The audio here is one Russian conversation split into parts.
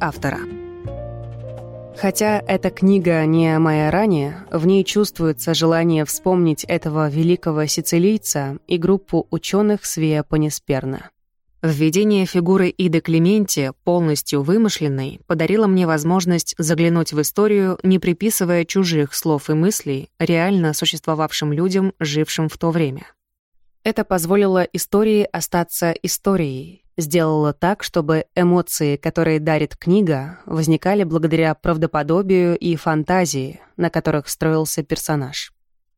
автора. Хотя эта книга не о Майоране, в ней чувствуется желание вспомнить этого великого сицилийца и группу ученых Свея Панисперна. Введение фигуры Иды Клементи, полностью вымышленной, подарило мне возможность заглянуть в историю, не приписывая чужих слов и мыслей реально существовавшим людям, жившим в то время. Это позволило истории остаться историей, сделало так, чтобы эмоции, которые дарит книга, возникали благодаря правдоподобию и фантазии, на которых строился персонаж.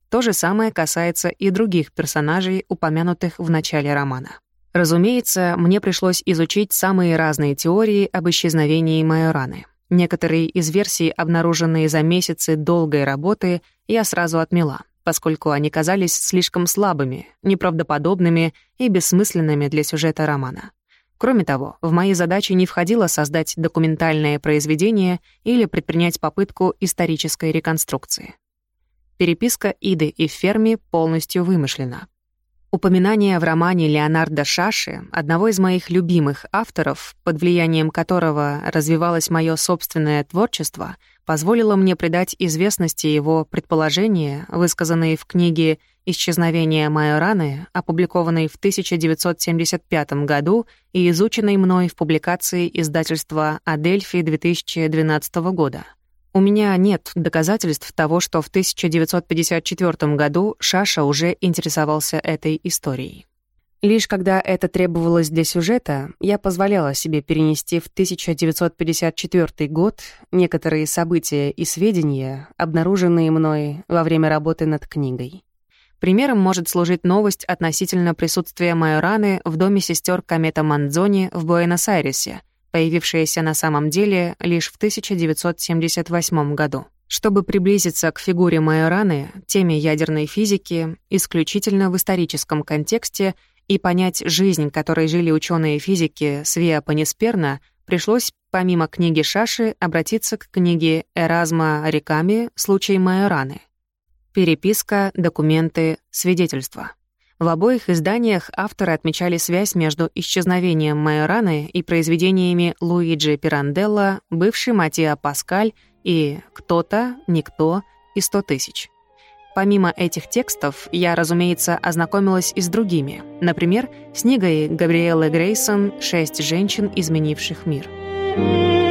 То же самое касается и других персонажей, упомянутых в начале романа. Разумеется, мне пришлось изучить самые разные теории об исчезновении Майораны. Некоторые из версий, обнаруженные за месяцы долгой работы, я сразу отмела, поскольку они казались слишком слабыми, неправдоподобными и бессмысленными для сюжета романа. Кроме того, в мои задачи не входило создать документальное произведение или предпринять попытку исторической реконструкции. Переписка Иды и Ферми полностью вымышлена. Упоминание в романе Леонардо Шаши, одного из моих любимых авторов, под влиянием которого развивалось мое собственное творчество, позволило мне придать известности его предположения, высказанные в книге «Исчезновение Майораны», опубликованной в 1975 году и изученной мной в публикации издательства «Адельфи» 2012 года. У меня нет доказательств того, что в 1954 году Шаша уже интересовался этой историей. Лишь когда это требовалось для сюжета, я позволяла себе перенести в 1954 год некоторые события и сведения, обнаруженные мной во время работы над книгой. Примером может служить новость относительно присутствия Майораны в доме сестер Комета Мандзони в Буэнос-Айресе — появившаяся на самом деле лишь в 1978 году. Чтобы приблизиться к фигуре Майораны, теме ядерной физики, исключительно в историческом контексте, и понять жизнь, которой жили ученые физики Свеа Панисперна, пришлось, помимо книги Шаши, обратиться к книге Эразма Риками «Случай Майораны». Переписка, документы, свидетельства. В обоих изданиях авторы отмечали связь между исчезновением Майораны и произведениями Луиджи Пиранделла, бывший Матиа Паскаль и «Кто-то», «Никто» и «Сто тысяч». Помимо этих текстов, я, разумеется, ознакомилась и с другими. Например, с книгой Габриэлы Грейсон «Шесть женщин, изменивших мир». Thank